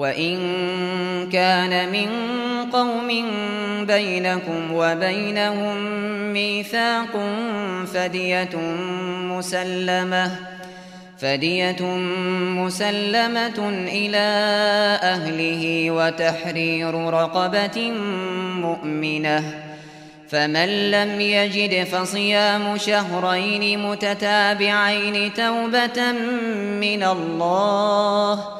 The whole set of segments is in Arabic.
وَإِن كَانَ مِن قَوْمٍ بَيْنَكُمْ وَبَيْنَهُم مِّيثَاقٌ فَدِيَةٌ مُّسَلَّمَةٌ فَدِيَةٌ مُّسَلَّمَةٌ إِلَى أَهْلِهِ وَتَحْرِيرُ رَقَبَةٍ مُّؤْمِنَةٍ فمن لم يجد فصيام شهرين متتابعين توبة من الله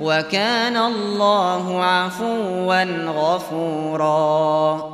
وَكَانَ اللَّهُ عَفُوًّا غَفُورًا